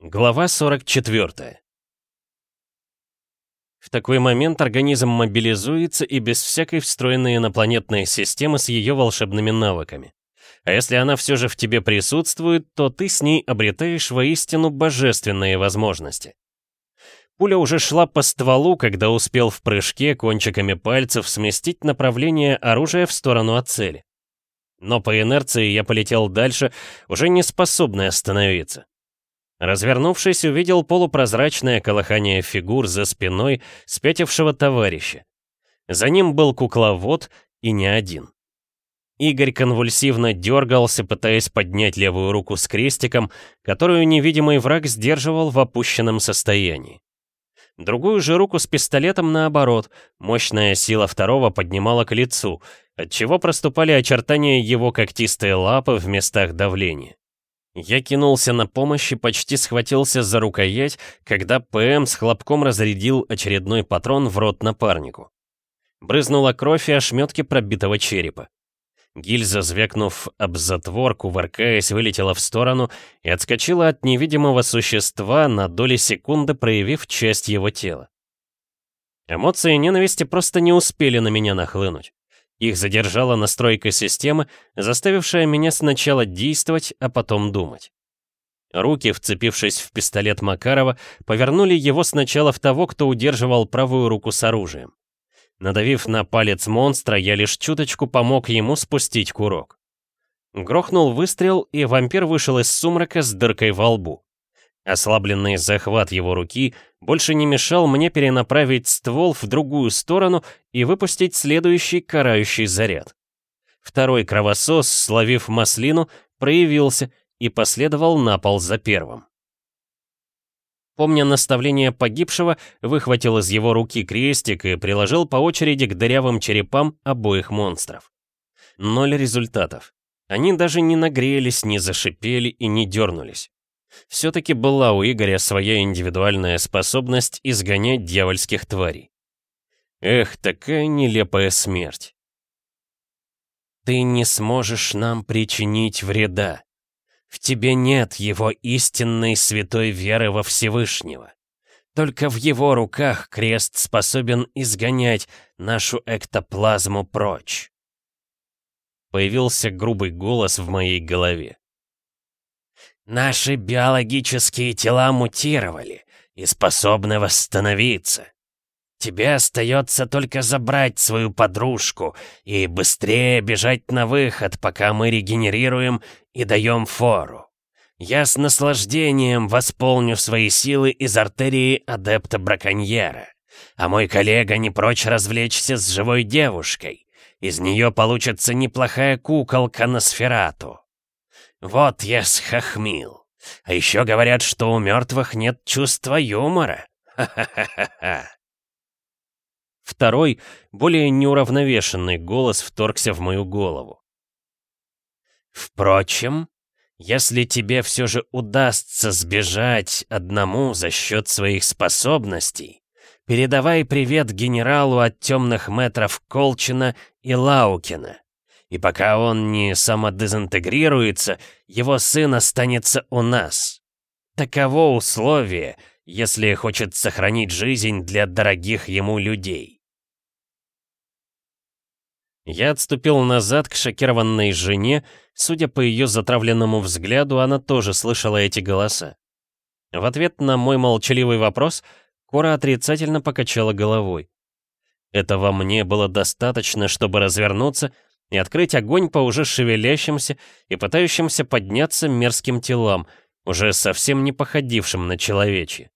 Глава 44 В такой момент организм мобилизуется и без всякой встроенной инопланетной системы с ее волшебными навыками. А если она все же в тебе присутствует, то ты с ней обретаешь воистину божественные возможности. Пуля уже шла по стволу, когда успел в прыжке кончиками пальцев сместить направление оружия в сторону от цели. Но по инерции я полетел дальше, уже не способный остановиться. Развернувшись, увидел полупрозрачное колыхание фигур за спиной спятившего товарища. За ним был кукловод и не один. Игорь конвульсивно дергался, пытаясь поднять левую руку с крестиком, которую невидимый враг сдерживал в опущенном состоянии. Другую же руку с пистолетом наоборот, мощная сила второго поднимала к лицу, отчего проступали очертания его когтистой лапы в местах давления. Я кинулся на помощь и почти схватился за рукоять, когда ПМ с хлопком разрядил очередной патрон в рот напарнику. Брызнула кровь и ошметки пробитого черепа. Гильза, звякнув об затвор, кувыркаясь, вылетела в сторону и отскочила от невидимого существа на доли секунды, проявив часть его тела. Эмоции ненависти просто не успели на меня нахлынуть. Их задержала настройка системы, заставившая меня сначала действовать, а потом думать. Руки, вцепившись в пистолет Макарова, повернули его сначала в того, кто удерживал правую руку с оружием. Надавив на палец монстра, я лишь чуточку помог ему спустить курок. Грохнул выстрел, и вампир вышел из сумрака с дыркой во лбу. Ослабленный захват его руки больше не мешал мне перенаправить ствол в другую сторону и выпустить следующий карающий заряд. Второй кровосос, словив маслину, проявился и последовал на пол за первым. Помня наставление погибшего, выхватил из его руки крестик и приложил по очереди к дырявым черепам обоих монстров. Ноль результатов. Они даже не нагрелись, не зашипели и не дернулись. Все-таки была у Игоря своя индивидуальная способность изгонять дьявольских тварей. Эх, такая нелепая смерть. Ты не сможешь нам причинить вреда. В тебе нет его истинной святой веры во Всевышнего. Только в его руках крест способен изгонять нашу эктоплазму прочь. Появился грубый голос в моей голове. Наши биологические тела мутировали и способны восстановиться. Тебе остается только забрать свою подружку и быстрее бежать на выход, пока мы регенерируем и даем фору. Я с наслаждением восполню свои силы из артерии адепта-браконьера. А мой коллега не прочь развлечься с живой девушкой. Из нее получится неплохая куколка на сферату. Вот я схохмил. А еще говорят, что у мертвых нет чувства юмора. Ха-ха-ха-ха. Второй, более неуравновешенный голос вторгся в мою голову. Впрочем, если тебе все же удастся сбежать одному за счет своих способностей, передавай привет генералу от темных метров Колчина и Лаукина. И пока он не самодезинтегрируется, его сын останется у нас. Таково условие, если хочет сохранить жизнь для дорогих ему людей. Я отступил назад к шокированной жене, судя по ее затравленному взгляду, она тоже слышала эти голоса. В ответ на мой молчаливый вопрос Кора отрицательно покачала головой. Этого мне было достаточно, чтобы развернуться и открыть огонь по уже шевелящимся и пытающимся подняться мерзким телам, уже совсем не походившим на человечье.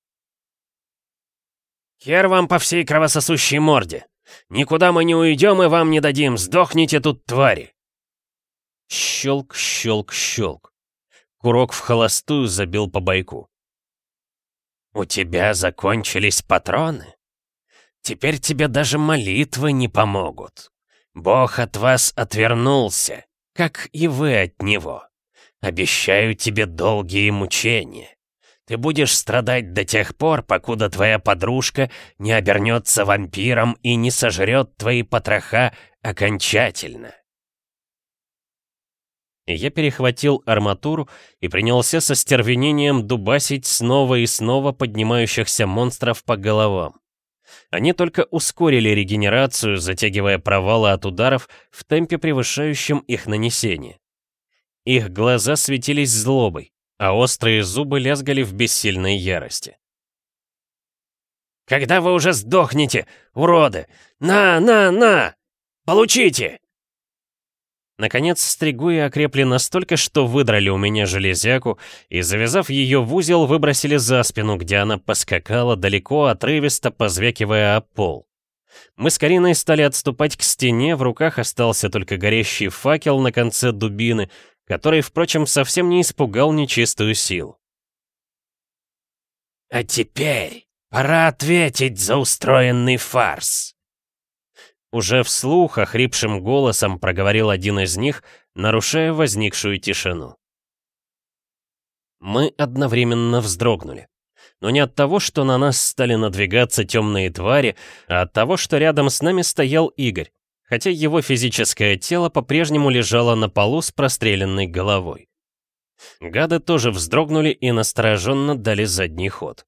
«Хер вам по всей кровососущей морде! Никуда мы не уйдем и вам не дадим! Сдохните тут, твари!» Щелк, щелк, щелк. Курок в холостую забил по бойку. «У тебя закончились патроны? Теперь тебе даже молитвы не помогут!» Бог от вас отвернулся, как и вы от него. Обещаю тебе долгие мучения. Ты будешь страдать до тех пор, покуда твоя подружка не обернется вампиром и не сожрет твои потроха окончательно. Я перехватил арматуру и принялся со стервенением дубасить снова и снова поднимающихся монстров по головам. Они только ускорили регенерацию, затягивая провалы от ударов в темпе, превышающем их нанесение. Их глаза светились злобой, а острые зубы лязгали в бессильной ярости. «Когда вы уже сдохнете, уроды? На, на, на! Получите!» Наконец, стригуи окрепли настолько, что выдрали у меня железяку и, завязав ее в узел, выбросили за спину, где она поскакала далеко, отрывисто позвякивая о пол. Мы с Кариной стали отступать к стене, в руках остался только горящий факел на конце дубины, который, впрочем, совсем не испугал нечистую силу. «А теперь пора ответить за устроенный фарс», уже вслух, охрипшим голосом проговорил один из них, нарушая возникшую тишину. Мы одновременно вздрогнули. Но не от того, что на нас стали надвигаться темные твари, а от того, что рядом с нами стоял Игорь, хотя его физическое тело по-прежнему лежало на полу с простреленной головой. Гады тоже вздрогнули и настороженно дали задний ход.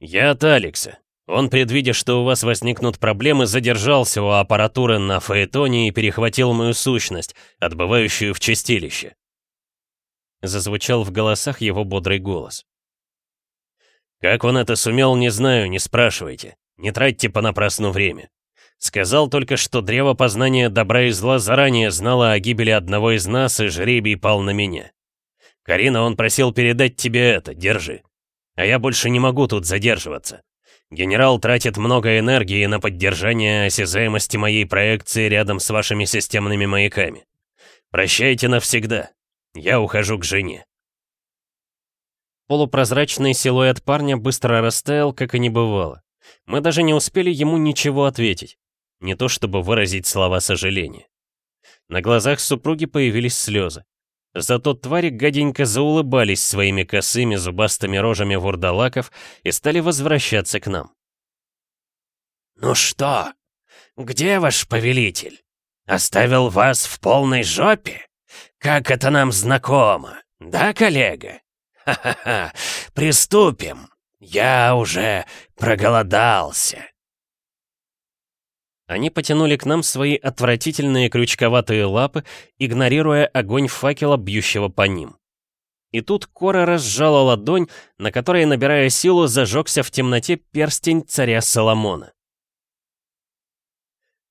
«Я от Алекса», он, предвидя, что у вас возникнут проблемы, задержался у аппаратуры на Фаэтоне и перехватил мою сущность, отбывающую в чистилище. Зазвучал в голосах его бодрый голос. Как он это сумел, не знаю, не спрашивайте. Не тратьте понапрасну время. Сказал только, что древо познания добра и зла заранее знало о гибели одного из нас, и жребий пал на меня. Карина, он просил передать тебе это, держи. А я больше не могу тут задерживаться. Генерал тратит много энергии на поддержание осязаемости моей проекции рядом с вашими системными маяками. Прощайте навсегда. Я ухожу к жене. Полупрозрачный силуэт парня быстро растаял, как и не бывало. Мы даже не успели ему ничего ответить. Не то чтобы выразить слова сожаления. На глазах супруги появились слезы. Зато твари гаденько заулыбались своими косыми зубастыми рожами вурдалаков и стали возвращаться к нам. «Ну что, где ваш повелитель? Оставил вас в полной жопе? Как это нам знакомо, да, коллега? Ха-ха-ха, приступим. Я уже проголодался». Они потянули к нам свои отвратительные крючковатые лапы, игнорируя огонь факела, бьющего по ним. И тут Кора разжала ладонь, на которой, набирая силу, зажегся в темноте перстень царя Соломона.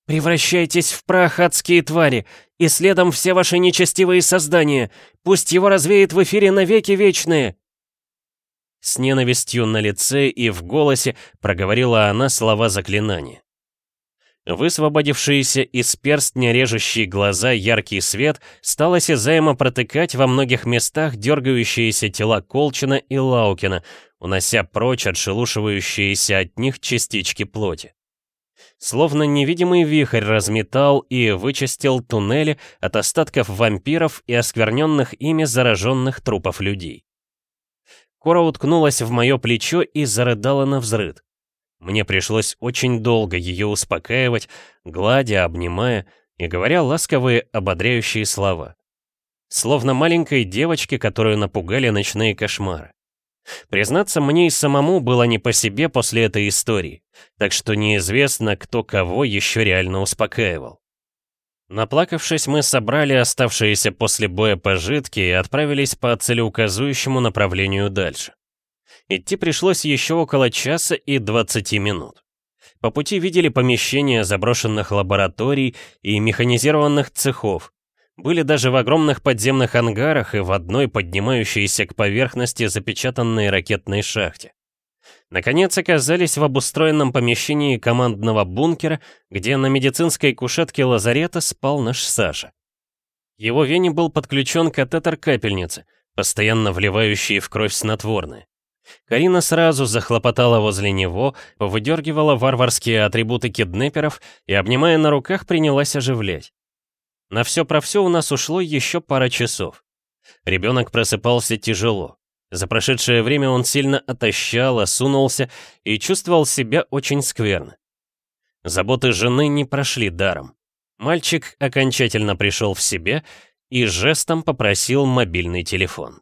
«Превращайтесь в прах, адские твари, и следом все ваши нечестивые создания! Пусть его развеет в эфире навеки вечные!» С ненавистью на лице и в голосе проговорила она слова заклинания. Высвободившийся из перстня режущие глаза яркий свет стал осязаемо протыкать во многих местах дергающиеся тела Колчина и Лаукина, унося прочь отшелушивающиеся от них частички плоти. Словно невидимый вихрь разметал и вычистил туннели от остатков вампиров и оскверненных ими зараженных трупов людей. Кора уткнулась в мое плечо и зарыдала на взрыд. Мне пришлось очень долго ее успокаивать, гладя, обнимая и говоря ласковые, ободряющие слова. Словно маленькой девочке, которую напугали ночные кошмары. Признаться, мне и самому было не по себе после этой истории, так что неизвестно, кто кого еще реально успокаивал. Наплакавшись, мы собрали оставшиеся после боя пожитки и отправились по целеуказующему направлению дальше. Идти пришлось еще около часа и 20 минут. По пути видели помещения заброшенных лабораторий и механизированных цехов. Были даже в огромных подземных ангарах и в одной поднимающейся к поверхности запечатанной ракетной шахте. Наконец оказались в обустроенном помещении командного бункера, где на медицинской кушетке лазарета спал наш Саша. Его вене был подключен катетер капельницы, постоянно вливающий в кровь снотворное. Карина сразу захлопотала возле него, повыдергивала варварские атрибуты киднеперов и, обнимая на руках, принялась оживлять. На все про все у нас ушло еще пара часов. Ребенок просыпался тяжело. За прошедшее время он сильно отощал, осунулся и чувствовал себя очень скверно. Заботы жены не прошли даром. Мальчик окончательно пришел в себя и жестом попросил мобильный телефон.